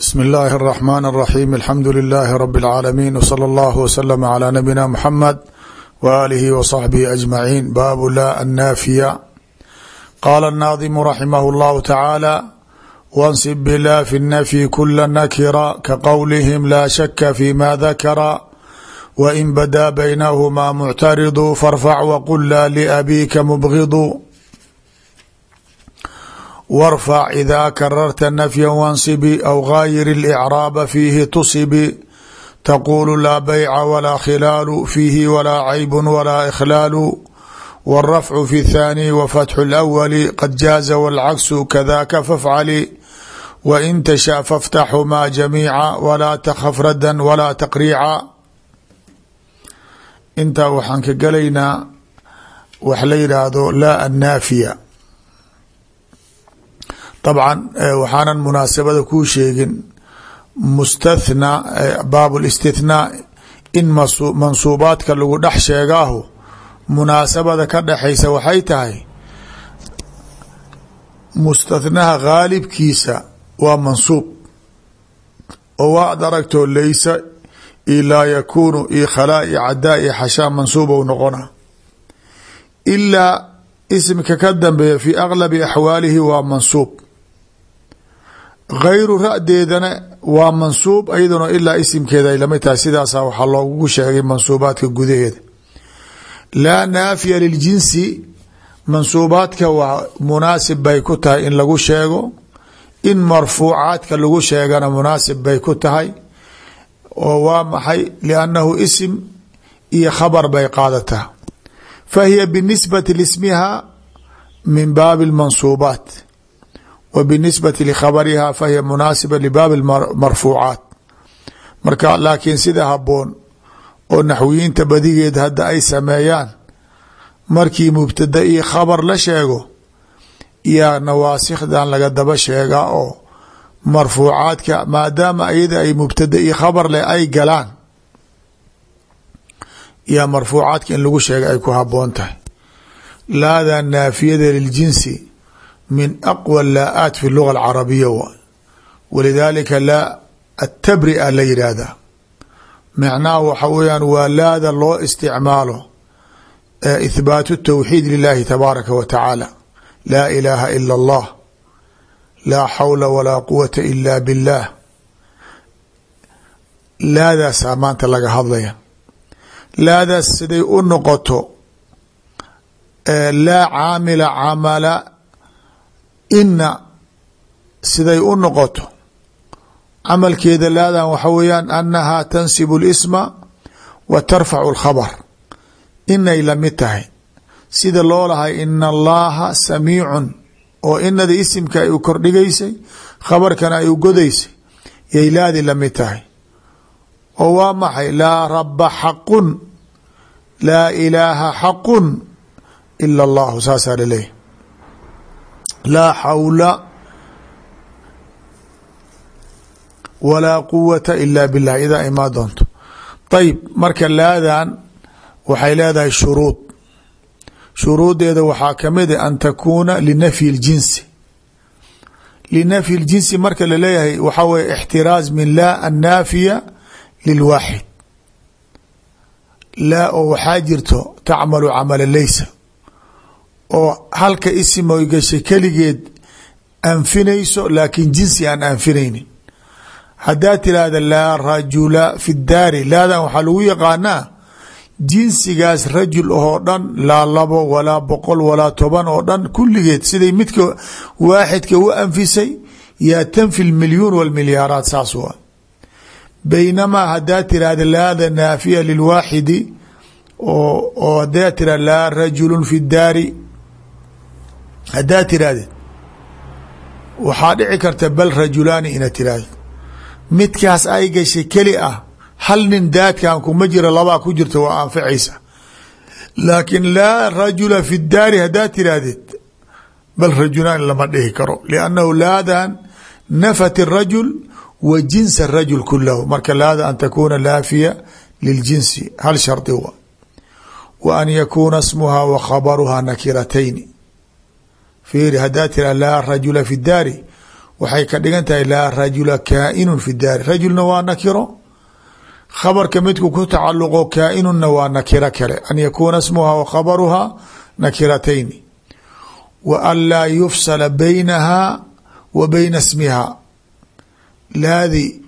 bsmi اllahi الرحman الرaxيm alxamdu لilaahi rb اlcaalamiin wslى اllah wslm عlى nabina mxamed w alihi wصaxbihi aجmaciin baabu la annaafiya qaala الnaadimu raximah اllahu tacaala wansib bila fi الnafyi kula nakira kaqowlihim la shaka fi ma dakara wain badaa baynahmaa muctaridu farfac wqul la labika mubgidu wاrfac ida kararta nafya wansibi aw gaayir اlإcraaba fiihi tusibi taqulu laa bayca walaa khilaalu fiihi walaa cayb walaa ikhlaalu wاrafcu fi اthaani wafatxu اlأwali qad jaaza wاlcaksu kadaka fafcali wain tasha faftaxumaa jamiica walaa takhaf radan walaa taqriica intaa waxaan ka gelaynaa wax la yidhaahdo laa annaafiya dabcan waxaanan munaasabada kuu sheegin mustathnaa baab listithnaa in mansuubaadka lagu dhex sheegaahu munaasabada ka dhexaysa waxay tahay mustathnaha gaalibkiisa waa mansuub. Oo waad aragtoo laysa i laa yakuunu i cadaa i xashaa mansuubow noqona. Ilaa isimka ka dambeeya fi aglabi axwaalihi waa mansuub gayru ra-deedana waa mansuub ayaduna ilaa isimkeeda ay la mid tahay sidaasa waxaa loogu sheegay mansuubaadka gudaheeda laa naafiya liljinsi mansuubaadka waa munaasib bay ku tahay in lagu sheego in marfuucaadka lagu sheegana munaasib bay ku tahay oo waa maxay liannahu isim iyo khabar bay qaadataa fa hiya binisbati lismiha min baabi اlmansuubaat wa binisbati likhabariha fahiya munaasiba libaabi marfuucaat marka laakiin sida haboon oo naxwiyiinta badigeed hadda ay sameeyaan markii mubtada iyo khabar la sheego yaa nawaasikdan laga daba sheegaa oo marfuucaadka maadaama ayada ay mubtada iyo khabar leh ay galaan yaa marfuucaadka in lagu sheega ay ku haboon tahay laada naafiyada liljinsi min aqwى laa-aat fi luga alcarabiya waay walidaalika laa atabria la yidhaahdaa macnaha waxa weyaan waa laada loo isticmaalo ithbaatu tawxiid lilahi tabaaraka wa tacaala laa ilaaha ila اllah laa xawla walaa quwata ila biاllah laadaasaa maanta laga hadlaya laadaas siday u noqoto laa caamila camala ina siday u noqoto camalkeeda laadan waxa weeyaan annahaa tansibu اlisma wa tarfacu اlkhabr inay lamid tahay sida loo lahay ina allaha samiicun oo inada isimka ay u kordhigaysay khabarkana ay u godaysay yay laadi lamid tahay oo waa maxay laa raba xaqun laa ilaaha xaqun ila اllahu saasaa laleeyahy laa xawla walaa quwata ila bilah idaa imaa doonto. Ayib marka laadan waxay leedahay shuruud. Shuruudeeda waxaa ka mid a an takuuna linafyi اljinsi linafyi اljinsi marka la leeyahay waxaa weye ixtiraaz min laa annaafiya lilwaaxid laa oo waxaa jirto tacmalu camala leysa oo halka isimoy gashay keligeed anfinayso laakiin jinsi aan anfinaynin. Haddaa tiraahda laa rajula fi daari laadan waxaa lagu yaqaanaa jinsigaas rajul oo dhan laa labo walaa boqol walaa toban oo dhan kulligeed siday midka waaxidka u anfisay yaa tanfi milyuun walmilyaaraat saas waa baynamaa haddaa tirahda laada naafiya lilwaaxidi oo hadaa tira laa rajulu fi daari haddaa tirahdid waxaa dhici karta bal rajulaani ina tirahdid midkaas ay gashay keli ah hal nin daadkan kuma jira labaa ku jirta waa anficaysa laakiin laa rajula fi daari haddaa tirahdid bal rajulaani lama dhihi karo liannahu laadan nafat الrajul wa jinsa الrajul kulahu marka laada an takuuna laafiya liljinsi hal shardi wa wa an yakuuna smuha wa khabaruha nakiratayni fiiri haddaa tira laa rajula fi daari. Waxay ka dhigan tahay laa rajula kaainun fi daari. Rajulna waa nakiro. Khabarka midku ku tacaluqo kaainunna waa nakiro kale. An yakuuna smuha wa khabaruha nakiratayni wa an laa yufsala baynaha wa bayna smiha laadi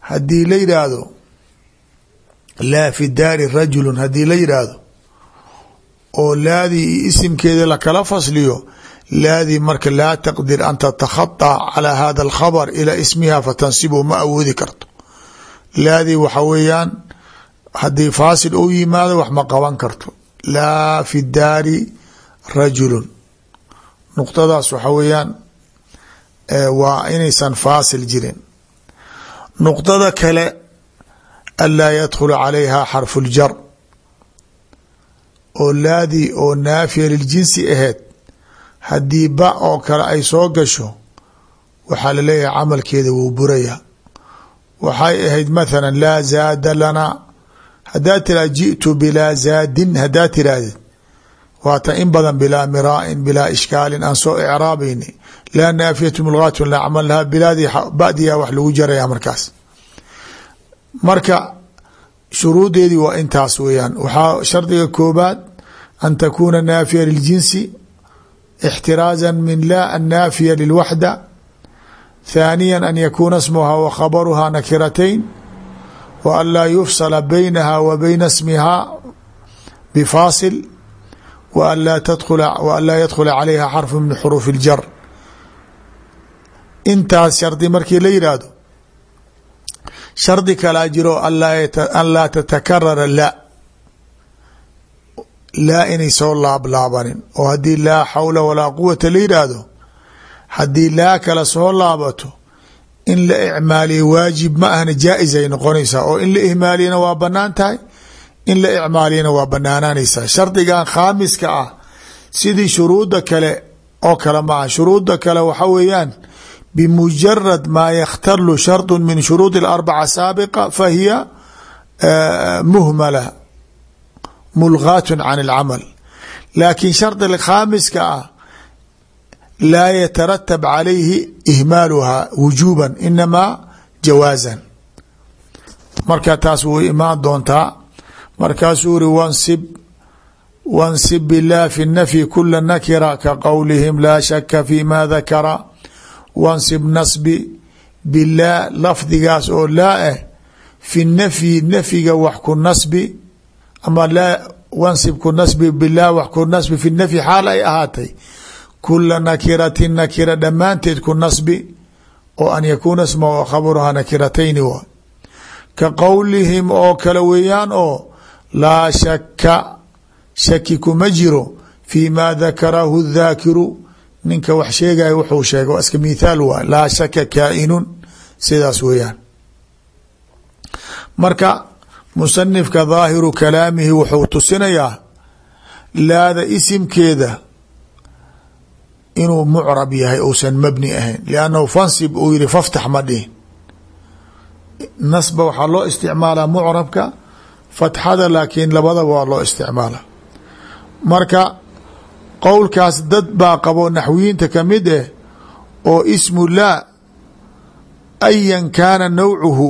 haddii la yidhaahdo laa fi daari rajulun haddii la yidhaahdo oo laadii iyo isimkeeda lakala fasliyo laadii marka laa taqdir an tatakhaطa calى hada alkhabr ilaa ismiha fatansibu ma awoodi karto laadii waxa weeyaan haddii faasil u yimaado wax ma qaban karto laa fi daari rajulun nuqtadaas waxa weeyaan waa inaysan faasil jirin nuqdada kale anlaa yadkhula calayha xarfu ljar oo laadii oo naafiya liljinsi aheyd haddii ba oo kale ay soo gasho waxaa la leeyahay camalkeeda wuu buraya. Waxay ahayd mathala laa zaada lana. Haddaad tiraha jiئtu bilaa zaadin haddaad tirahdid waata in badan bilaa miraain bilaa ishkaalin aan soo icraabayni. Laa naafiyatu mulgaatun laa camal laha bilaadii badiyaa wax lagu jaraya markaas. Marka shuruudeedii waa intaas weeyaan. Waxaa shardiga koobaad an takuuna naafiya liljinsi اxtiraaza min la annaafiya lilwaxda ثaaniya an yakuuna smuha wa khabaruha nakiratayn wa an laa yufsala baynaha wa bayna smiha bifaasil wa an laa yadkhula calayha xarfu min xuruuf اljar intaas shardi markii la yidhaahdo shardi kalaa jiro an laa tatakarara la laa inay soo laablaabanin. Oo haddii laa xawla walaa quwata la yidhaahdo haddii laa kala soo laabato in la icmaaliyo waajib ma ahna jaa-is ay noqonaysaa. Oo in la ihmaaliyana waa bannaan tahay in la icmaaliyana waa banaanaanaysaa shardigan khaamiska ah sidii shuruudda kale oo kale maaha shuruudda kale waxa weeyaan bimujarad maa yakhtalu shardu min shuruudi اlarbaca saabiqa fahiya muhmala mulgaat can اlcamal laakiin shardiga khaamiska ah laa yataratab calayhi ihmaaluha wujuuba inamaa jawaazan. Marka taas way imaan doontaa. Markaasuu uri wansib wansib bilah fi nafyi kula nakira ka qowlihim laa shaka fi ma dakara wansib nasbi bilah lafdigaas oo laa ah fi nafyi nafyiga wax ku nasbi ama laa wansib ku nasbi bilah wax ku nasbi fi nafyi xaal ay ahaatay. Kula nakirati nakira dhammaanteed ku nasbi oo an yakuuna sma khabruha nakiratayni wa. Ka qowlihim oo kale weeyaan oo laa shaka shaki kuma jiro fi ma dakarahu dhaakiru ninka wax sheegaya wuxuu sheegay waa iska mithaal waay laa sidaas weeyaan. Marka musanifka daahiru kalaamihi wuxuu tusinayaa laada isimkeeda inuu mucrab yahay uusan mabni ahayn. Liannahu fansib uu yihi faftax ma dhihin. Nasba waxaa loo isticmaalaa mucrabka fatxada laakiin labadaba waa loo isticmaala marka qowlkaas dad baa qabo naxwiyiinta ka mid eh oo ismu laa ayan kaana nawcuhu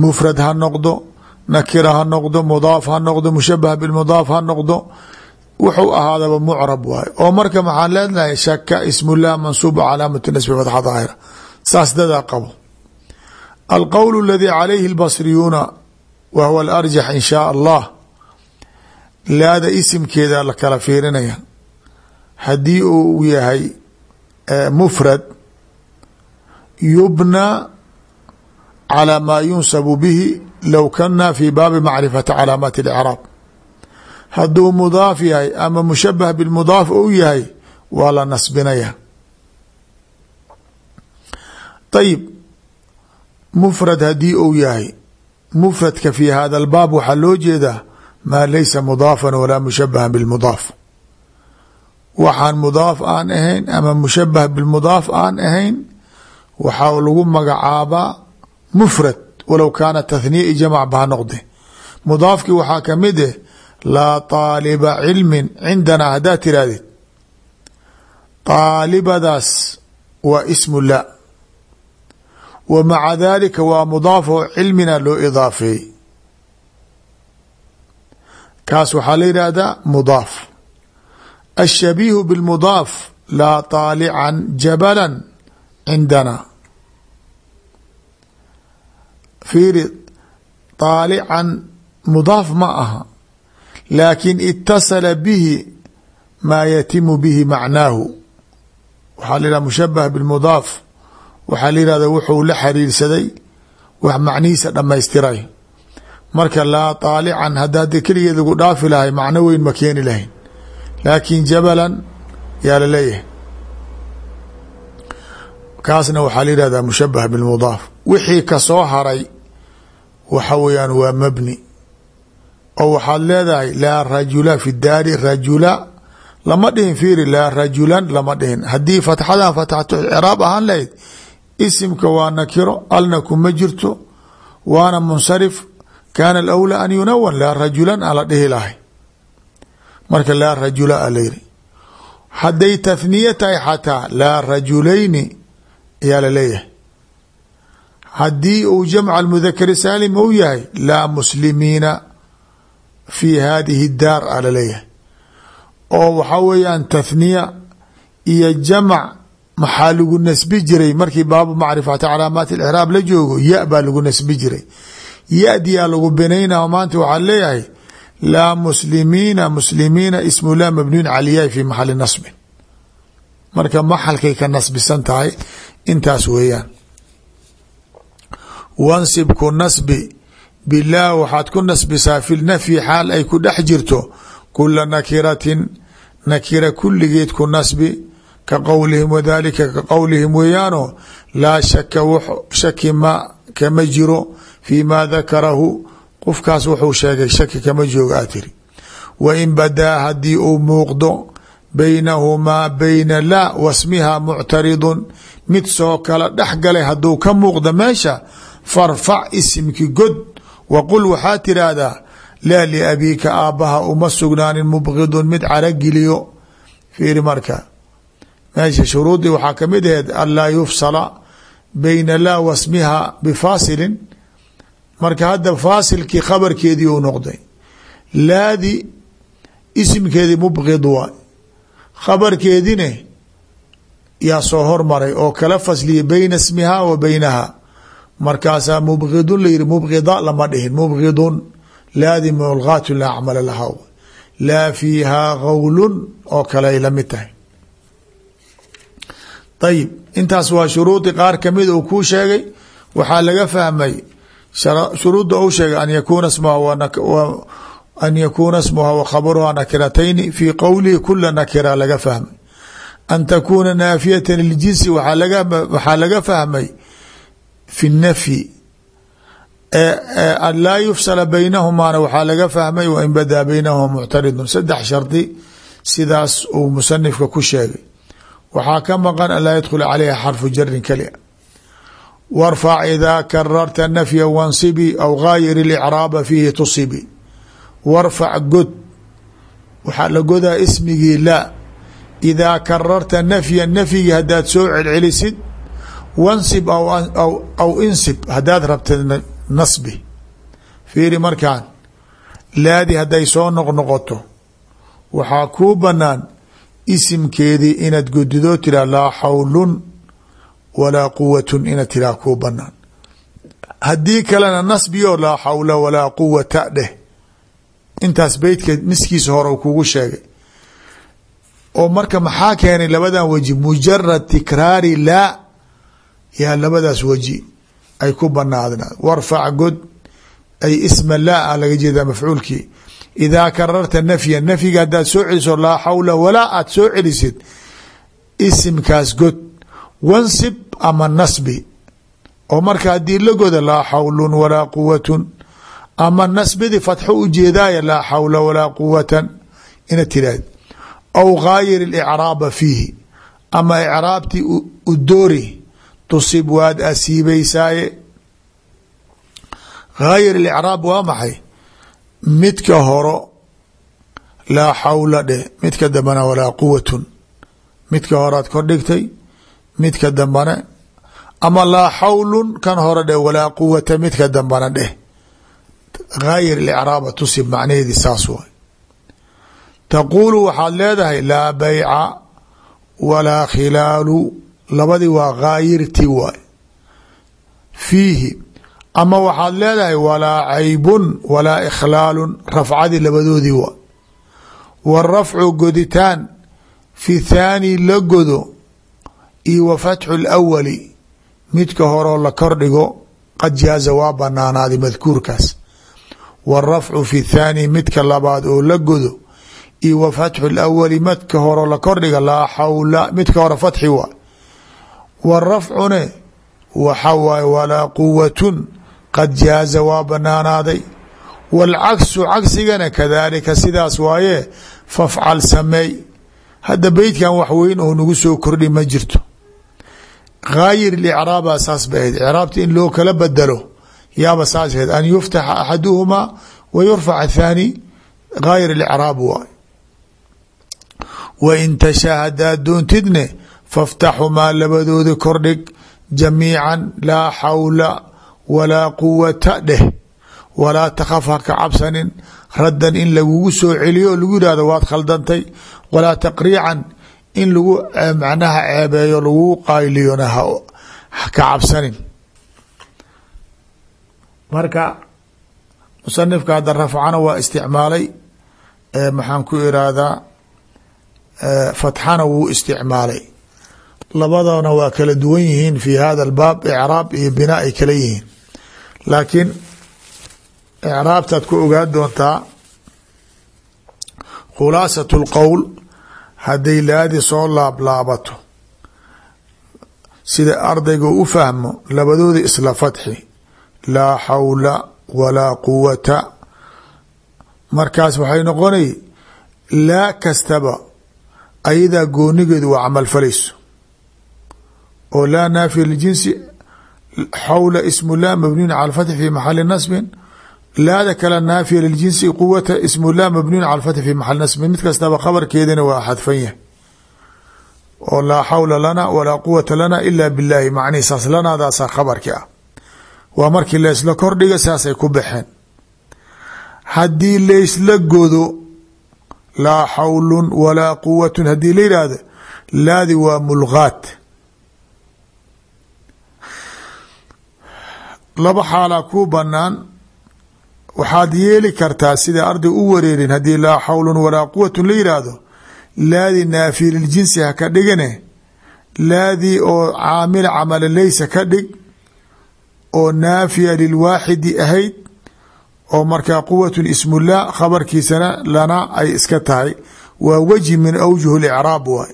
mufrad ha noqdo nakira ha noqdo mudaaf ha noqdo mushabah bilmudaaf ha noqdo wuxuu ahaadaba mucrab waay oo marka maxaan leenahay shaka ismulah mansuub calaamatu nasbi fatxa daahira. Saas dadaa qabo. Alqowl اladii calayhi اlbasriyuuna wa huwa alarjax in shaa allah. Laada isimkeeda la kala fiirinaya haddii uu yahay mufrad yubna calى ma yunsabu bihi low kana fi baabi macrifati calaamaati اlcraab hadduu mudaaf yahay ama mushabah bilmudaaf ou yahay waa la nasbinaya ayib mufrad haddii uu yahay mufradka fi hada albaab waxaa loo jeedaa maa laysa mudaafan walaa mushabaha bilmudaaf waxaan mudaaf aan ahayn ama mushabah bilmudaaf aan ahayn waxaa lagu magacaabaa mufrad walow kaana tathniya jamac ba ha noqde. Mudaafkii waxaa ka mid eh laa طaaliba cilmin cindanaa haddaad tirahdid. طaalibadaas waa ismu la. Wa maca dalika waa mudaaf oo cilmina loo idaafeeyey kaas waxaa la yidhaahdaa mudaaf. Ashabiihu bilmudaaf laa taalican jabala cindana fiiri taalican mudaaf ma aha laakin itasala bihi maa yatimu bihi macnaahu. Waxaa la yidhahda mushabah bilmudaaf waxaa la yihahda wuxuu la xiriirsaday wax macnihiisa dhamaystiray marka laa taalican haddaa dee keligeed lagu dhaafi lahay macno weyn ma keeni lahayn. Laakin jabalan yaa la leeyahay kaasna waxaa la yihahdaa mushabah bilmudaaf. Wixii ka soo haray waxa weeyaan waa mabni. Oo waxaad leedahay laa rajula fi daari rajula lama dhihin fiiri laa rajulan lama dhihin. Haddii fatxadan fatxatu ciraab ahaan lahayd isimka waa nakiro alna kuma jirto waana munsarif kaana alawlaa an yunawan laa rajulan aan la dhihi lahay marka laa rajula a layiri hadday tathniya tahay xataa laa rajulayni ayaa la leeyahay. Haddii uu jamca mudakari saalim uu yahay laa muslimiina fi hadihi daar a la leeyahay oo waxaa weeyaan tathniya iyo jamac maxaa lagu nasbi jiray? Markii baabu macrifati calaamaati icraab la joogo ya baa lagu nasbi jiray. Yadiyaa lagu binayna maanta waxaa leeyahay laa muslimiina muslimiina ismu laa mabniun caliyahi fi maxali nasbin. Marka maxalkay ka nasbisan tahay intaas weeyaan. Wansib ku nasbi bilaah waxaad ku nasbisaa fi nafyi xaal ay ku dhex jirto kula nakiratin nakira kulligeed ku nasbi ka qowlihim wadalika ka qowlihim weeyaano laa shaka shaki ma kama jiro fii ma dakarahu qofkaas wuxuu sheegay shaki kama joogo aa tiri. Wa in badaa haddii uu muuqdo baynahumaa bayna la wasmiha muctaridun. Mid soo kala dhex galay hadduu ka muuqdo meesha farfac isimki god. Wa qul waxaa tiraahdaa laa liabiika aabbaha uma sugnaanin mubqidun mid caragiliyo fiiri marka meesha shuruudii waxaa ka mid aheed an laa yufsala bayna laa wasmiha bifaasilin. Marka hadda faasilkii khabarkeedii uu noqday laadi isimkeedii mubqid waay khabarkeedine yaa soo hormaray oo kala fasliyay bayna ismiha wa baynaha. Markaasaa mubqidun layiri mubqida lama dhihin mubqidun laadi mulgaatu laa acmala laha. Laa fiihaa gawlun oo kale ay la mid tahay. Ayib intaas waa shuruudi qaar ka mid uu kuu sheegay. Waxaa laga fahmay shuruudda u sheegay an yakuna smaha an yakuuna smuha wa khabaruha nakiratayni fii qowlihi kula nakira laga fahmay an takuuna naafiyata liljinsi waxaa laga fahmay fi nafyi an laa yufsala baynahumaana waxaa laga fahmay wain badaa baynahuma muctaridun saddex shardi sidaas uu musanifka ku sheegay waxaa ka maqan an laa yadkhula caleyha xarfu jarin kalia warfac idaa kararta nafya wansibi aw gaayir icraaba fiihi tusibi warfac god. Waxaa la godaa ismigii laa idaa kararta nafya nafyigii haddaad soo celcelisid wansib aw insib haddaad rabta nasbi. Fiiri markaan laadi hadday soo noqnoqoto waxaa kuu banaan isimkeedii inaad godidoo tiraa laa xawlun walaa quwatun inaad tiraa kuu banaan haddii kalena nasbiyo laa xawla walaa quwata dheh intaas beytka niskiisa hore kugu sheegay. Oo marka maxaa keenay labadan weji? Mujarad tikraari laa yaa labadaas weji ay ku banaadna warfac god ay isma laa a laga jeedaa mafcuulkii. Idaa kararta nafya nafyiga haddaad soo celiso laa xawla walaa aad soo celisid. Isimkaas god wansib ama nasbi. Oo marka haddii la goda laa xawlun walaa quwatun ama nasbidii fatxo u jeedaaya laa xawla walaa quwatan ina tiraahd aw gaayir icraaba fiihi ama icraabtii u doori tusib waad asiibaysaaye. Gaayir icraab waa maxay? Midka horo laa xawla dheh midka dambana walaa quwatun midka horaad kor dhigtay midka dambana ama laa xawlun kan hore dheh walaa quwata midka dambana dheh gaayir icraaba tusib macnaheedii saas waay taquulu waxaad leedahay laa bayca walaa khilaalu labadii waa gaayirti waay fiihi ama waxaad leedahay walaa caybun walaa ikhlaalun rafcadii labadoodii waay wاrafcu goditaan fi thaani la godo iyo wa fatxu اlawali midka horoo la kordhigo qad jaaza waa banaanaaday madkuurkaas wاrafcu fi thaani midka labaad oo la godo iyo wa fatxu lawali madka horo la kordhiga laa xawla midka hore fatxi waa warafcune waxa waaye walaa quwatun qad jaaza waa banaanaaday wاlcaksu cagsigana kadaalika sidaas waaye fafcal sameey hadda beytkan wax weyn oo nagu soo kordhi ma jirto gaayir icraaba saas ba ahayd icraabta in loo kala bedelo yaaba saas ahayd an yuftaxa axaduhumaa wa yurfac athaani gaayir icraab waay. Wain tashaa haddaad doontidne faftaxumaa labadooda kordhig jamiica laa xawla walaa quwata dheh walaa takhaf haka cabsanin raddan in lagugu soo celiyo o lagu yihahdo waad khaldantay walaa taqriican in lagu macnaha ceebeeyo lagugu qayliyona haka cabsanin marka musanifka hadda rafcana waa isticmaalay maxaan ku irahdaa fatxana wuu isticmaalay. Labadana waa kala duwan yihiin fi hada albaab icraab iyo binaa ay kala yihiin. Laakiin icraabtaad ku ogaan doontaa khulaasat اlqowl hadday laadi soo laablaabato sida ardayga u fahmo labadooda isla fatxi laa xawla walaa quwata. Markaas waxay noqonay laa kastaba ayadaa goonigeedu waa camal falayso. Oo laa naafiya ljinsi xawla ismu lah mabniyun cala fatxi fi maxali nasbin. Laada kale naafiya liljinsi quwata ismu lah mabniyun cala fatxi fi maxali nasbin. Mid kastaba khabarkeedana waa xadfan yahay. Oo laa xawla lana walaa quwata lana ila billahi macnihi saas lanaadaasa khabarki ah waa markii laysla kordhiga saasay ku baxeen. Haddii laysla godo laa xawlun walaa quwatun haddii la yidhaahdo laadi waa mulgaat laba xaalaa kuu banaan waxaad yeeli kartaa sida arday u wareerin haddii laa xawlun walaa quwatun la yidhaahdo laadi naafiya liljinsi ha ka dhigane laadii oo caamila camala leysa ka dhig oo naafiya lilwaaxidi ahayd oo markaa quwatun ismullah khabarkiisana lana ay iska tahay. Waa wejhi min awjuh licraab waay.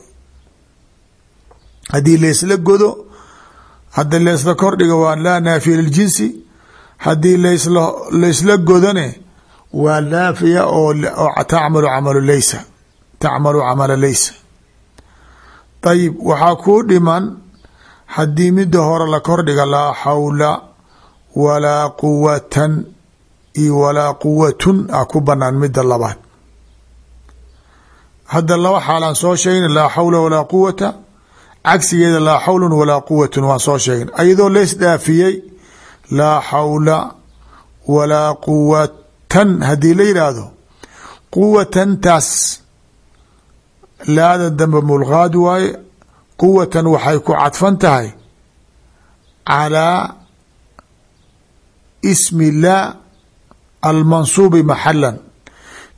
Haddii laysla godo hadda laysla kordhiga waa laa naafiya liljinsi. Haddii lasla laysla godone waa naafiya oo tacmalu camalu leysa tacmalu camala leysa ayib waxaa kuu dhiman haddii mida hore la kordhiga laa xawla walaa quwatan iyo walaa quwatun a ku banaan mida labaad. Hadda laba xaalaan soo sheegna laa xawla walaa quwata cagsigeeda laa xawlun walaa quwatun waan soo sheegna ayadoo leys dhaafiyey laa xawla walaa quwatan haddii la yidhaahdo quwatan taas laada dambe mulqaad waaye quwatan waxay ku cadfan tahay calaa ismi laa almansuubi maxalan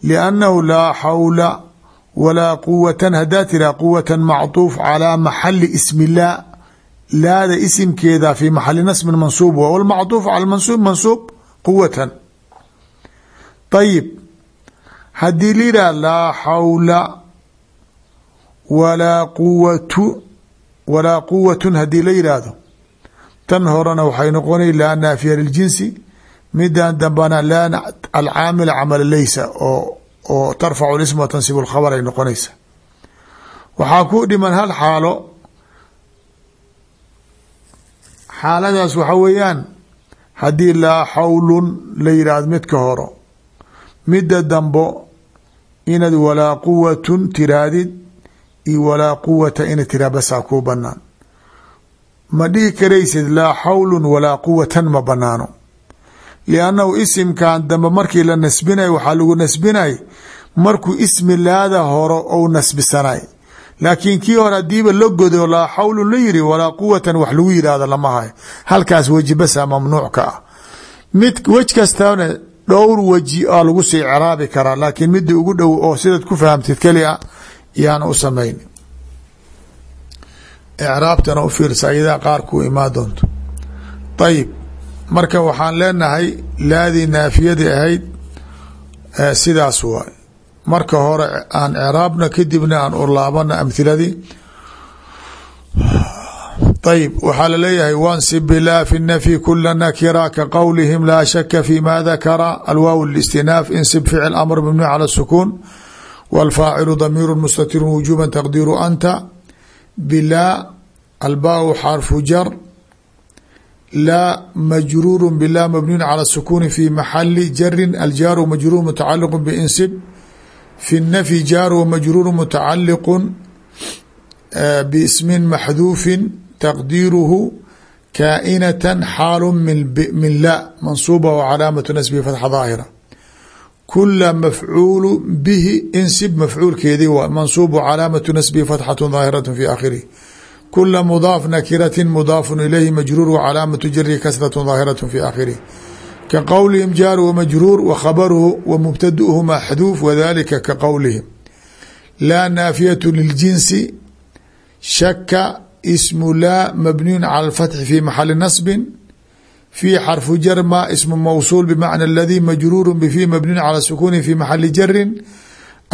liannahu laa xawla walaa quwatan haddaa tiraa quwatan macطuuf calaa maxali ismi laa laada isimkeeda fi maxali nasbin mansuub wa wlmacطuuf cala mansuub mansuub quwatan ayib haddii yidhah laa xawla walaa quwatu walaa quwatun haddii la yidhaahdo tan horena waxay noqonay laa naafiya liljinsi midan dambana laa alcaamila camala leysa oo oo tarfacu lism wa tansibu lkhabar ay noqonaysa. Waxaa ku dhiman hal xaalo. Xaaladaas waxa weeyaan haddii laa xawlun la yidhaahdo midka horo midda dambo inaad walaa quwatun tiraahdid iyo walaa quwata ina tiraa basaa kuu banaan ma dhihi karaysid laa xawlun walaa quwatan ma banaano liannahu isimkan dambe markii la nasbinay waxaa lagu nasbinay markuu ismi laada horo ou nasbisanay. Laakiin kii hore hadiiba la godo laa xawlun la yiri walaa quwatan wax lagu yidhaahdo lama halkaas weji basa mamnuuc ka ah. Mid wej kastana dhowr weji aa lagu sii craabi karaa laakiin midii ugu dhow oo sidaad ku fahamtid kelia yaana u samayn icraabtana u fiirsa ayadaa qaar ku imaa doonto. ayib marka waxaan leenahay laadii naafiyadii ahayd sidaas waay marka hore aan craabna kadibna aan urlaabana amhiladii ayb waxaa la leeyahay wansib bilaa fi nafyi kula nakira ka qowlihim laa shaka fi ma dakara alwaaw listinaaf insib ficil amr mabni cala sukuun wاlfaacilu damiiru mustatir wujuba taqdiiru anta bilaa albaau xarfu jar laa majruuru bila mabniun cala sukuni fi maxali jarin aljaaru majruur mutacaliq binsib fi الnafyi jaar wmajruur mutacaliq bsmi maxduufi taqdiiruhu kaainata xaalu min la mansuuba wcalaamatu nasbihi fatxa daahira kula mafcuulu bihi insib mafcuulkeedii waa mansuub calaamatu nasbihi fatxatu daahiratu fi aakhirihi kula mudaaf nakiratin mudaafun ilayhi majruur wcalaamatu jarihi kasratu daahiratu fi aakhirihi ka qowlihim jaaru wamajruur wakhabaruhu wamubtaduhu maxduuf wadalika ka qowlihim laa naafiyatu liljinsi shaka ismu laa mabniyun cala alfatxi fi maxali nasbin. fi xarfu jar ma ismu mawsuul bmacna aladii majruuru bfi mabniyun cala sukuni fi maxali jarin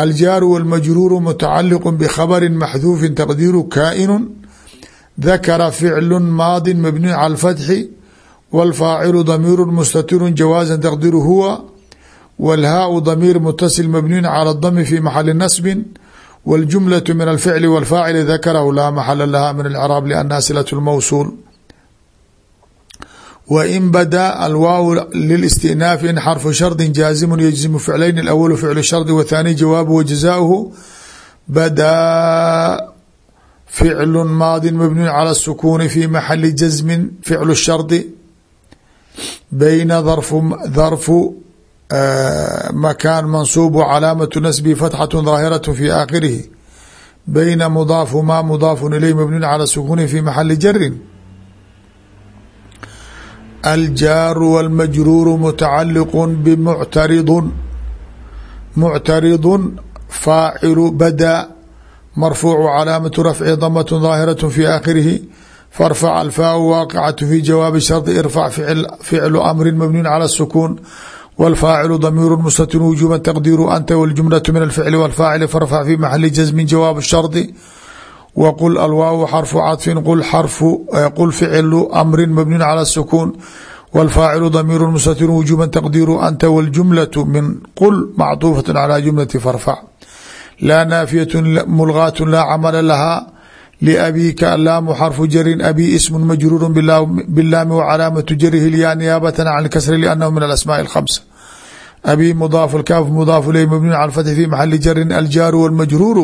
aljaaru wاlmajruuru mutacaliqu bkhabari maxduufi taqdiiru kaa'inu dakara ficlu maadi mabniyu cala اlfatxi wاlfaacilu damiiru mustatiru jawaaza taqdiru huwa wاlhaau damiir mutasil mabniyu cala اdami fi maxali nasbi wاljumlaة min alficli wاlfaacili dakarahu laa maxala laha min alcraab liannaha silaة اlmawsuul wain badaa alwaaw lilistinaaf in xarfu shardi jaazimu yajzimu ficlayn اlawalu ficlu shardi wthaani jawaabu wajazaahu badaa ficlu maadi mabniyu cala الsukuni fi maxali jazmi ficlu shardi bayna dharfu makaan mansuub calaamatu nasbi fatxatu daahiraة fi aakhirihi bayna mudaafu ma mudaafu ilay mabniyu cala sukuni fi maxali jarin aljaaru wاlmajruuru mutacaliqu bmuctaridun muctaridun faacilu bada marfuucu calaamatu rafci damat daahiraة fi aakhirihi farfac alfaau waaqicatu fi jawaabi shardi irfac ficlu amri mabniyu cala الsukuun wاlfaacilu damiiru mustatir wujuba taqdiiru anta wاljumlaة min alficli wاlfaacili farfac fi maxali jasmi jawaab shardi wqul alwaaw xarfu caطfin qul ficilu amri mabniyu cala الsukuun wاlfaacilu damiiru mustatir wujuba taqdiiru anta wاljumlaة min qul macطuufaة calى jumlati farfac laa naafiyaة mulgaat laa camala lahaa لأbيka laamu xرفu jrin abي sm majruur bاlaami وcalaamaة jrhi lya نiyaabaة عن اkسr لأnhu min الأsmاء الخمسة abي mضاaf اkaaf mضاaf ilayh mبniي clى الفتح في maxali jrin aljaaru والmajruur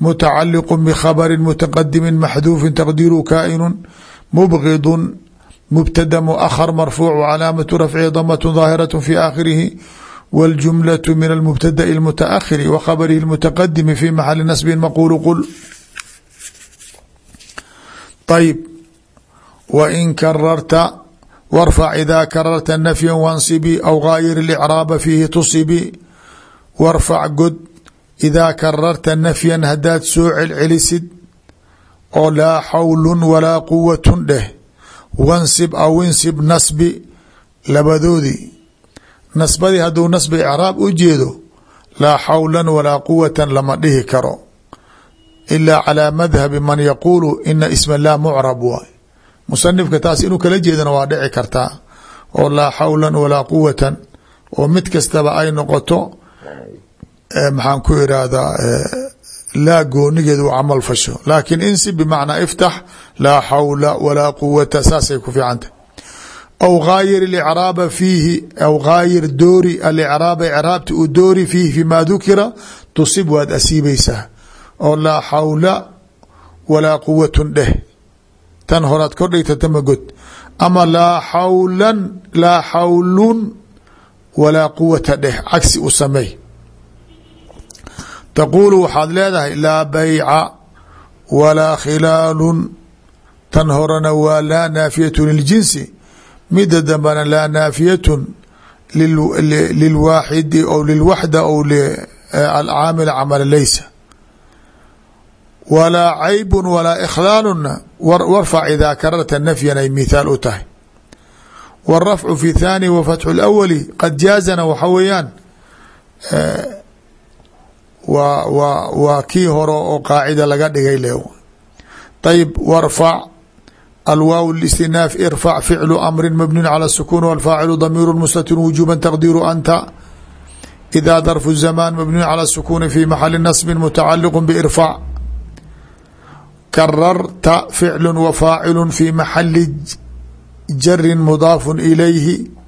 mتacaliq bkhabri mتaqdimi maxduufi taqdiiru kaئn mbغd mubtada mؤhر marfuuc calaamaة rafci dmة ظaahiraة في aakhirihi wاljumlaة min الmubtadaء الmتأkhir وkhabrihi الmتaqdimi في maxali nasb maqul ql طيب وإن kararta wاrفع إذا kararta نفيا وانصبي أو غاayر الإعراab فيhi تصبي wاrفع god idaa kararta nafyan haddaad soo celcelisid oo laa xawlun walaa quwatun dheh wansib aw insib nasbi labadoodii nasbadii hadduu nasbi icraab u jeedo laa xawlan walaa quwatan lama dhihi karo ilaa calaa madhabi man yaquulu ina isma laa mucrab waay musanifka taas inuu kala jeedana waa dhici kartaa oo laa xawlan walaa quwatan oo mid kastaba ay noqoto maxaan ku irahdaa laa goonigeed u camal fasho. Laakiin insi bimacnaa iftax laa xawla walaa quwata saasay ku fiicanta aw gaayir icraaba fiihi aw gaayir doori alicraaba icraabta uu doori fiihi fimaa dukira tusib waad asiibaysaa. Oo laa xawla walaa quwatun dheh. Tan horaad kordhigta tama god. Ama laa xawlan laa xawlun walaa quwata dheh. Cagsi u sameey taquulu waxaad leedahay laa bayca walaa khilaalun. Tan horena waa laa naafiyatu liljinsi mida dambena laa naafiyatun lilwaaxidi ou lilwaxda ou alcaamil camala leysa walaa caybun walaa ikhlaaluna warfac idaa kararta nafyan ay mithaal u tahay. Wاrafcu fi thani wa fatxu اlawali qad jaazana waxa weeyaan waa waa waa kii hore oo qaacida laga dhigay le ayb warfac alwaaw istinaaf irfac ficlu amri mabniun cala sukuun walfaacilu damiiru mustatir wujuba taqdiiru anta. Ida darfu zamaan mabniun cala sukuuni fi maxali nasbi mutacaliqu biirfac kararta ficlu wa faacilu fi maxali jarin mudaafu ilayhi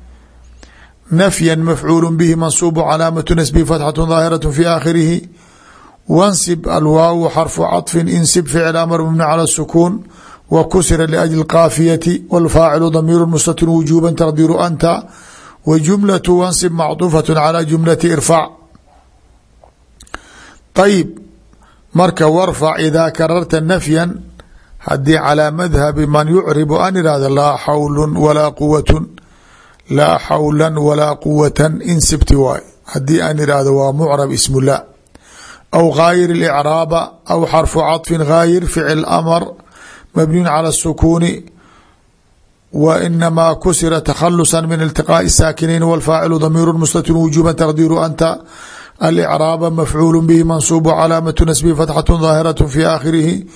nafya mafcuul bihi mansuub calaamatu nasbi fatxatu daahiraة fi aakhirihi wansib alwaaw xarfu caطfi insib ficl amr mabni calى الsukuun wa kusira liأjli اkaafiyati wاlfaacilu damiir mustatir wujuba taqdiru anta wa jumlatu wansib macطufaة calى jumlati irfac ayib marka warfac idaa kararta nafyan haddii calىa madhabi man yucribu an ihahdo laa xawlu walaa quwatu laa xawla walaa quwata insibti waay haddii an ihahdo waa mucrab ismu la aw gaayir اcraaba aw xarfu caطfi gaayir ficil amr mabniun calى الsukuuni wa inamaa kusira takhalusa min iltiqaaءi الsaakinayn wاlfaacilu damiir mustatir wujuba taqdiru anta alicraaba mafcuul bihi mansuub calaamatu nasbi fatxaة daahiraة fi aakhirihi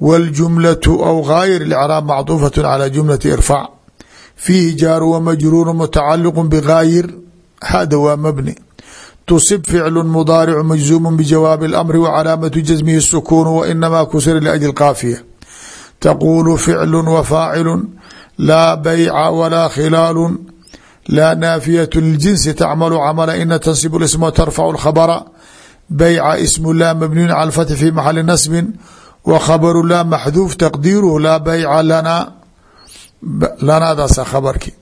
wاljumlaة aw gaayir اcraab macطuufaة calى jumlati irfac fiihi jaaru wamajruuru mutacaliqu bgaayir hada waa mabni tusib ficlu mudaaricu majzuumu bijawaabi اlamri wacalaamatu jasmihi sukuunu wainamaa kusira liajli qaafiya taquulu ficlu wafaacilu laa bayca walaa khilaalu laa naafiyatu ljinsi tacmalu camala ina tansibu isma tarfacu lkhabara bayca ismu laa mabniyun cala lfathi fi maxali nasbin wa khabaru laa maxduuf taqdiiruhu laa bayca lana lanaadaasa khabarkii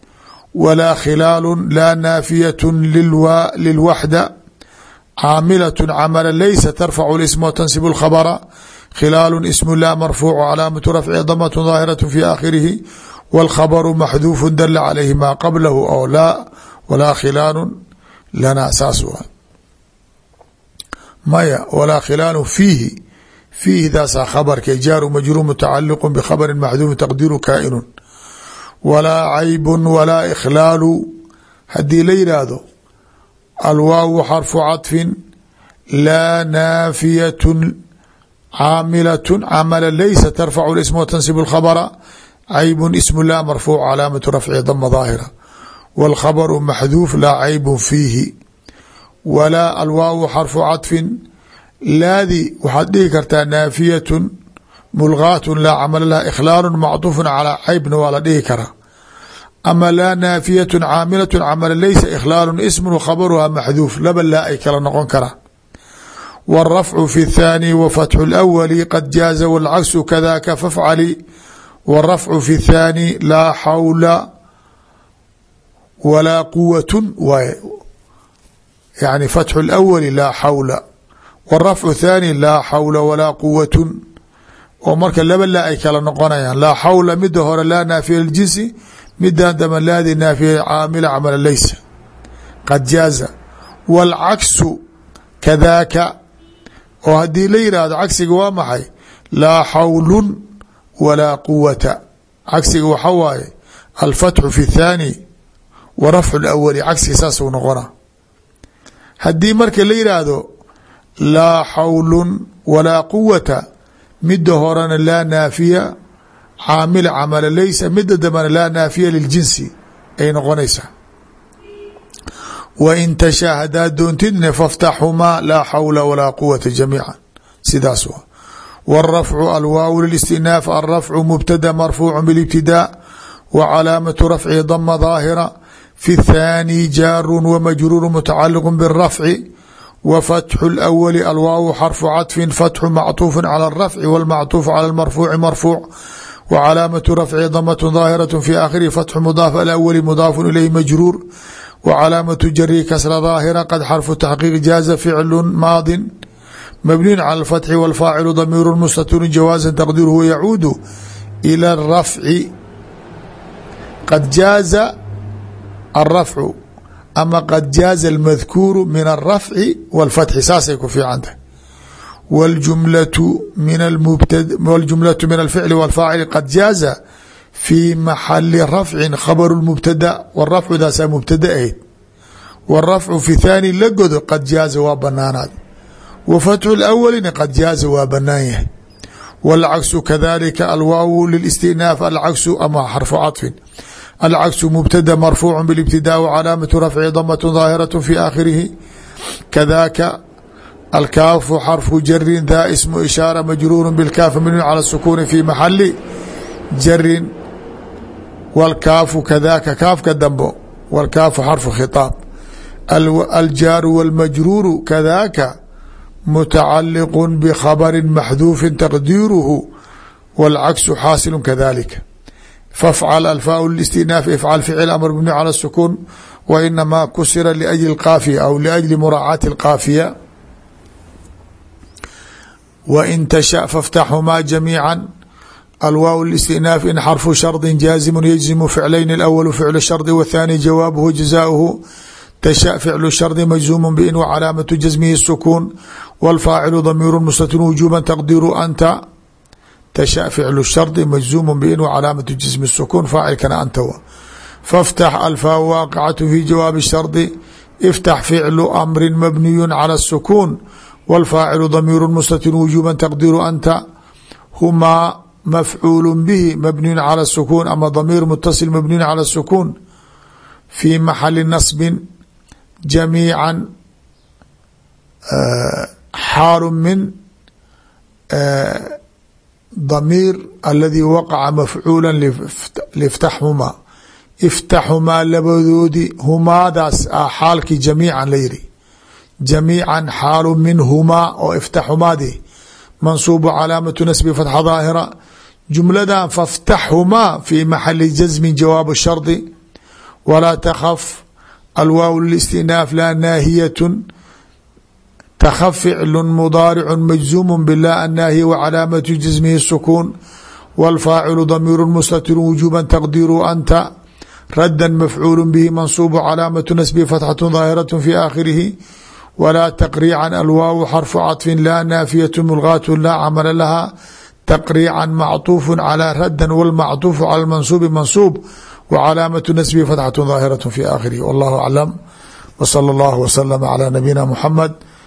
walaa khilaalu laa naafiyatu lilwaxda caamilatun camala laysa tarfacu lism watansibu lkhabara khilaalu ismu laa marfuucu calaamatu rafci damatun daahiratu fi aakhirihi wاlkhabaru maxduufu dala calayhi maa qablahu o laa walaa khilaalu lana saas wa maya walaa khilaalu fiihi fiihi daasaa khabarke jaaru majruum mutacaliqu bkhabri maxduufi taqdiru kaa'inu walaa caybu walaa ikhlaalu haddii la yidhaahdo alwaawu xarfu caطfin laa naafiyat caamilaة camala laysa tarfacu اsm wtansib اkhabra cayb ism lah marfuuc calaamatu rafci dama daahira wاlkhabru maxduuf laa cayb fiihi walaa alwaawu xarfu caطfin laadi waxaad dhihi kartaa naafiyat mulgaat laa camala lah ikhlaalu macطuuf calى caybna waa la dhihi karaa ama laa naafiyat caamilaة camala laysa ikhlaalu ismu khabruha maxduuf laba laa ay kala noqon karaan wاrafcu fi الthaanي wa fatxu اlأwli qad jaaza wاlcagsu kadaka fafcali wاrafcu fi الthaanي laa xawla walaa quwat waay yani fatxu اlأwli laa xawla wاrafcu thaanي laa xawla walaa quwat oo marka laba laa ay kala noqonayaan laa xawla mida hore laa naafiya ljinsi midan dama laadi naafiya caamila camala laysa qad jaaza wاlcagsu kadaka oo haddii la yihahdo cagsiga waa maxay laa xawlu walaa quwata cagsiga waxa waaye alfatxu fi اthaani wa rafcu اlawali cagsiga saasuu noqona haddii marka la yidhaahdo laa xawlu walaa quwata mida horena laa naafiya caamila camala laysa mida dambena laa naafiya liljinsi ay noqonaysaa wain tashaa hadaad doontidne faftaxhumaa laa xawla walaa quwata jamiica sidaas wa wاrafcu alwaaw listinaaf alrafcu mubtada marfuucu biاlibtidaa wa calaamatu rafcihi dama daahira fi اthaani jaaru wamajruuru mutacaliq biاrafci wa fatxu اlawali alwaaw xarfu caطfin fatxu macطuufu calى اrafci wاlmacطuuf calى اmarfuuci marfuuc w calaamaةu rafci damaة ظaahiraة fi aakhirihi fatxu mudaaf alawli mudaafu ilayh majruur w calaamaةu jari kasra ظaahira qad xarfu taxqiiq jaaza ficlu maadi mabniyu calى اfatxi wاlfaacilu damiiru mustaturu jawaaza taqdiruhu yacuudu ilى الrafci qad jaaza الrafcu ama qad jaaza اlmadkuuru min الrafci wاlfatxi saasay ku fiican tahay wاljumlaةu min alficli wاlfaacili qad jaaza fii maxali rafci khabru mubtada wrafcudaasaa mubtada ahayd wاrafcu fi thaani la godo qad jaaza waa banaanaad wa fatxu اlawalina qad jaaza waa banaan yahay wاlcagsu kadalika alwaaw lilistinaaf alcagsu ama xarfu caطfin alcagsu mubtada marfuucu bاlاbtidaa wcalaamatu rafci damaة ظaahiraة fi aakhirihi kadaka alkaafu xarfu jarin daa ismu ishaara majruuru bاlkaaf mabniyu calى الsukuni fi maxali jarin wاlkaafu kadaka kaafka dambo wاlkaafu xarfu khiطaab aljaaru wاlmajruuru kadaka mutacaliq bkhabri maxduufi taqdiiruhu wاlcagsu xaasilu kadalika fafcal alfaa listinaaf ifcal ficil amr mabni calى الsukuun wa inamaa kusira liأjli اqaafiya aw liأjli muraacaati اlqaafiya wain tasha faاftaxhumaa jamiica alwaaw اlاstinaaf in xarfu shardi jaazimu yجzimu ficlayn اlawl ficlu shardi wاthaani jawaabuhu jazaaؤuhu tasha ficlu shardi majzuumu bin wcalaamatu jasmihi sukuun wاlfaacilu damiiru mustatir wujuuba taqdiru anta tasha ficlu shardi majzuumun biinuu calaamatu jismi sukuun faacilkana anta wa faftax alfaa waaqicatu fii jawaabi shardi iftax ficlu amrin mabniyun cala sukuun wاlfaacilu damiiru mustatir wujuuba taqdiru anta humaa mafcuulu bihi mabniyun cala sukuun ama damiir mutasil mabniyun cala sukuun fii maxali nasbin jamiica xaalu min damiir aladii waqaca mafcuula liftaxhumaa iftaxhumaa labadoodii humaadaas ah xaalkii jamiican la yiri jamiican xaalu min humaa oo iftaxhumaadii mansuubu calaamatu nasbi fatxa daahira jumladan faftaxhumaa fi maxali jasmin jawaabu shardi walaa takaf alwaaw listinaaf laa naahiyatu takaf ficlu mudaaricu majzuumu bila annaahiya wacalaamatu jasmihi sukuun wاlfaacilu damiiru mustatiru wujuuba taqdiru anta radda mafcuulu bihi mansuubu calaamatu nasbi fatxatu daahiraة fi aakhirihi walaa taqriican alwaaw xarfu caطfin laa naafiyatu mulgaatu laa camala laha taqriican macطuufu calى raddan wاlmacطuufu calى mansuubi mansuub wcalaamatu nasbi fatxatu daahiraة fi aakhirihi wallahu aclam wslى اllah wslm calى nabiyina muxamed